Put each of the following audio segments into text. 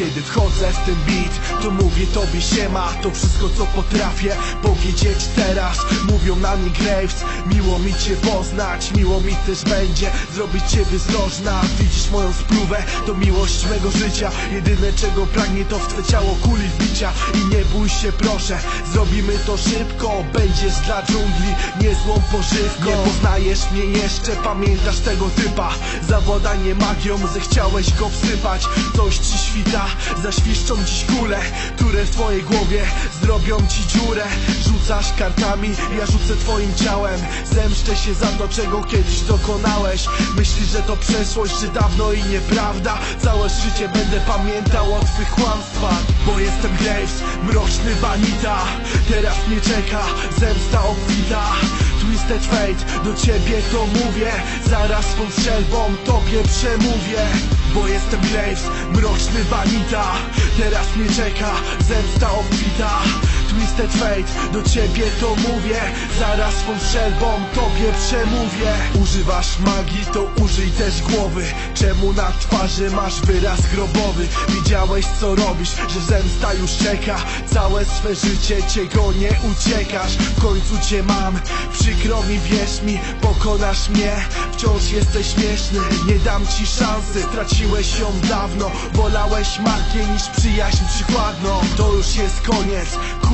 Kiedy wchodzę w ten beat, to mówię tobie siema To wszystko co potrafię powiedzieć teraz. Mówią na mnie Graves, miło mi cię poznać Miło mi też będzie zrobić ciebie zdrożna Widzisz moją spluwę, to miłość mego życia. Jedyne czego pragnie to w twe ciało kuli wbicia. I nie bój się proszę, zrobimy to szybko. Będziesz dla dżungli niezłą pożywką. Nie poznajesz mnie jeszcze, pamiętasz tego typa. Zawoda nie magią, zechciałeś go wsypać. Coś ci świta, zaświszczą dziś kule Które w twojej głowie zrobią ci dziurę. Rzucasz kartami, ja rzucę twoim ciałem. Zemszczę się za to, czego kiedyś dokonałeś. Myślisz, że to przeszłość, że dawno i nieprawda? Całe życie będę pamiętał o twych kłamstwach Bo jestem Graves, mroczny banita Teraz mnie czeka zemsta obfita Twisted Fate, do ciebie to mówię Zaraz swą strzelbą tobie przemówię. Bo jestem Graves, mroczny banita Teraz mnie czeka zemsta obfita Twisted Fate, do ciebie to mówię. Zaraz swą strzelbą tobie przemówię. Używasz magii, to użyj też głowy. Czemu na twarzy masz wyraz grobowy? Widziałeś co robisz, że zemsta już czeka. Całe swe życie cię go nie uciekasz. W końcu cię mam, przykro mi wierz mi Pokonasz mnie, wciąż jesteś śmieszny. Nie dam ci szansy, straciłeś ją dawno. Wolałeś markę niż przyjaźń przykładną. To już jest koniec,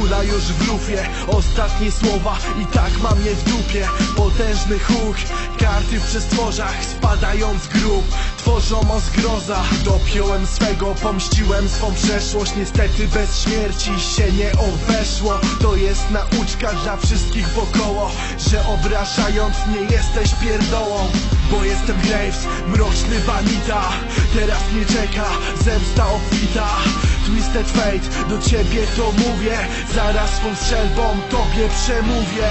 kula już w lufie. Ostatnie słowa i tak mam je w dupie. Potężny huk, karty w przestworzach Spadając grób, tworzą o zgroza. Dopiąłem swego, pomściłem swą przeszłość. Niestety bez śmierci się nie obeszło. To jest nauczka dla wszystkich wokoło Że obrażając nie jesteś pierdołą. Bo jestem Graves, mroczny banita Teraz mnie czeka zemsta obfita Twisted Fate, do ciebie to mówię Zaraz swą strzelbą tobie przemówię